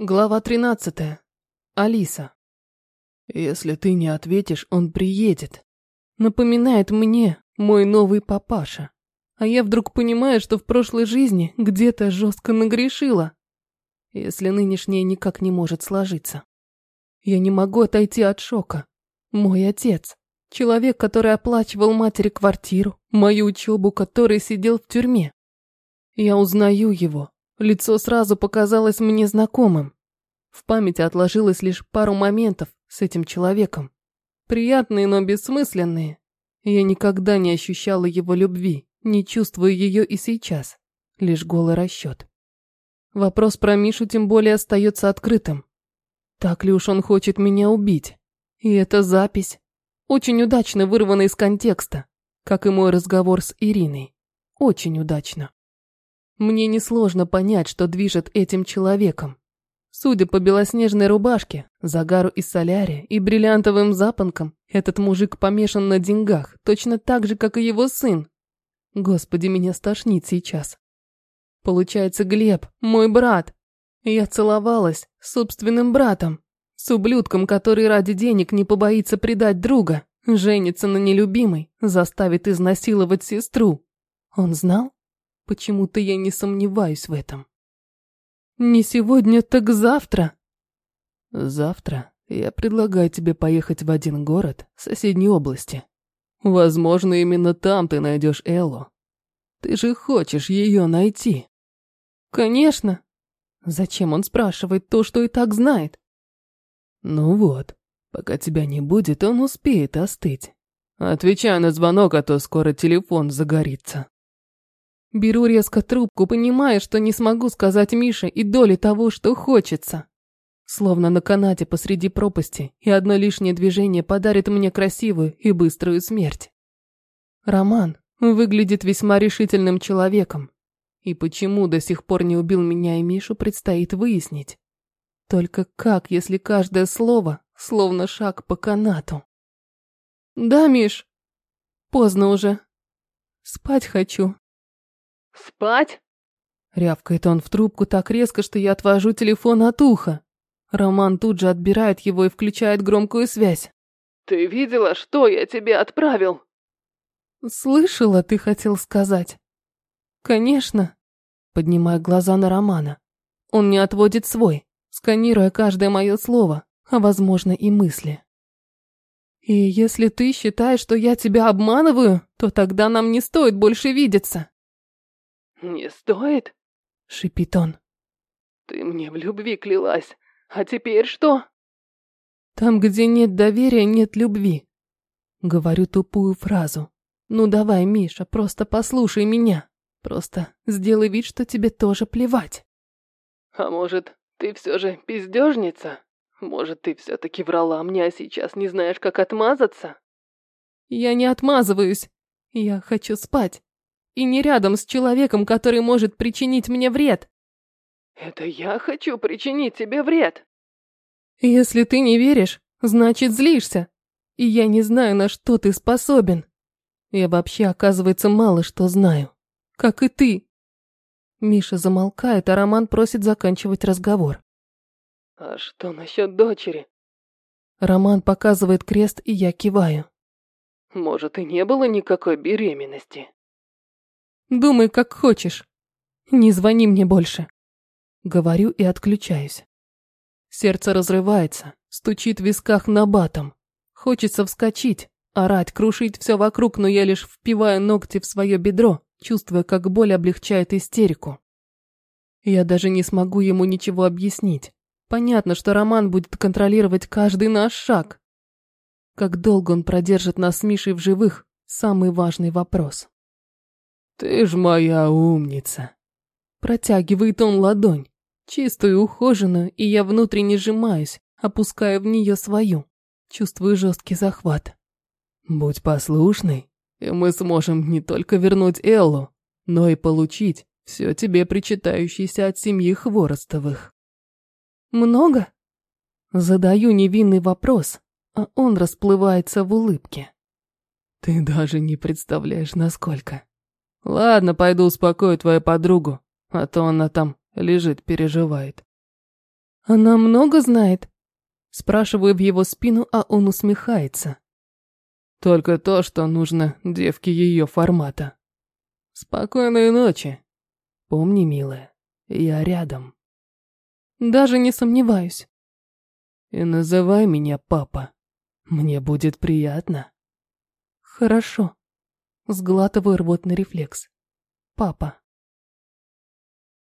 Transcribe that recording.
Глава 13. Алиса. Если ты не ответишь, он приедет. Напоминает мне мой новый папаша. А я вдруг понимаю, что в прошлой жизни где-то жестко нагрешила. Если нынешнее никак не может сложиться. Я не могу отойти от шока. Мой отец. Человек, который оплачивал матери квартиру, мою учебу, который сидел в тюрьме. Я узнаю его, Лицо сразу показалось мне знакомым. В памяти отложилось лишь пару моментов с этим человеком. Приятные, но бессмысленные. Я никогда не ощущала его любви, не чувствую ее и сейчас. Лишь голый расчет. Вопрос про Мишу тем более остается открытым. Так ли уж он хочет меня убить? И эта запись. Очень удачно вырвана из контекста, как и мой разговор с Ириной. Очень удачно. Мне несложно понять, что движет этим человеком. Судя по белоснежной рубашке, загару из солярия и бриллиантовым запонкам, этот мужик помешан на деньгах, точно так же, как и его сын. Господи, меня стошнит сейчас. Получается, Глеб, мой брат. Я целовалась с собственным братом, с ублюдком, который ради денег не побоится предать друга, женится на нелюбимой, заставит изнасиловать сестру. Он знал? Почему-то я не сомневаюсь в этом. Не сегодня, так завтра. Завтра я предлагаю тебе поехать в один город соседней области. Возможно, именно там ты найдешь Эллу. Ты же хочешь ее найти. Конечно. Зачем он спрашивает то, что и так знает? Ну вот, пока тебя не будет, он успеет остыть. Отвечай на звонок, а то скоро телефон загорится. Беру резко трубку, понимая, что не смогу сказать Мише и доли того, что хочется. Словно на канате посреди пропасти, и одно лишнее движение подарит мне красивую и быструю смерть. Роман выглядит весьма решительным человеком. И почему до сих пор не убил меня и Мишу, предстоит выяснить. Только как, если каждое слово словно шаг по канату? Да, Миш. Поздно уже. Спать хочу. «Спать?» Рявкает он в трубку так резко, что я отвожу телефон от уха. Роман тут же отбирает его и включает громкую связь. «Ты видела, что я тебе отправил?» «Слышала, ты хотел сказать?» «Конечно», поднимая глаза на Романа. Он не отводит свой, сканируя каждое мое слово, а возможно и мысли. «И если ты считаешь, что я тебя обманываю, то тогда нам не стоит больше видеться». «Не стоит?» — шипит он. «Ты мне в любви клялась, а теперь что?» «Там, где нет доверия, нет любви». Говорю тупую фразу. «Ну давай, Миша, просто послушай меня. Просто сделай вид, что тебе тоже плевать». «А может, ты все же пиздежница? Может, ты все-таки врала мне, а сейчас не знаешь, как отмазаться?» «Я не отмазываюсь. Я хочу спать и не рядом с человеком, который может причинить мне вред. Это я хочу причинить тебе вред. Если ты не веришь, значит злишься. И я не знаю, на что ты способен. Я вообще, оказывается, мало что знаю. Как и ты. Миша замолкает, а Роман просит заканчивать разговор. А что насчет дочери? Роман показывает крест, и я киваю. Может, и не было никакой беременности. Думай, как хочешь. Не звони мне больше. Говорю и отключаюсь. Сердце разрывается, стучит в висках на батом. Хочется вскочить, орать, крушить все вокруг, но я лишь впиваю ногти в свое бедро, чувствуя, как боль облегчает истерику. Я даже не смогу ему ничего объяснить. Понятно, что Роман будет контролировать каждый наш шаг. Как долго он продержит нас с Мишей в живых – самый важный вопрос. «Ты ж моя умница!» Протягивает он ладонь, чистую, ухоженную, и я внутренне сжимаюсь, опуская в нее свою. Чувствую жесткий захват. «Будь послушной, и мы сможем не только вернуть Эллу, но и получить все тебе причитающееся от семьи Хворостовых». «Много?» Задаю невинный вопрос, а он расплывается в улыбке. «Ты даже не представляешь, насколько...» Ладно, пойду успокою твою подругу, а то она там лежит, переживает. Она много знает? Спрашиваю в его спину, а он усмехается. Только то, что нужно девке ее формата. Спокойной ночи. Помни, милая, я рядом. Даже не сомневаюсь. И называй меня папа. Мне будет приятно. Хорошо. Сглатываю рвотный рефлекс. Папа.